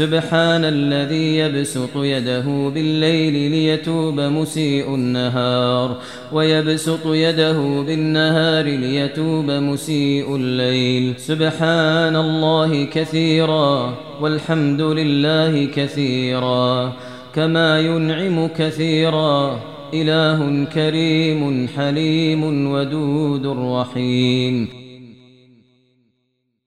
سبحان الذي يبسط يده بالليل ليتوب مسيء النهار ويبسط يده بالنهار ليتوب مسيء الليل. سبحان الله كثيرا والحمد لله كثيرا. كما ينعم كثيرا إله كريم حليم ودود رحيم.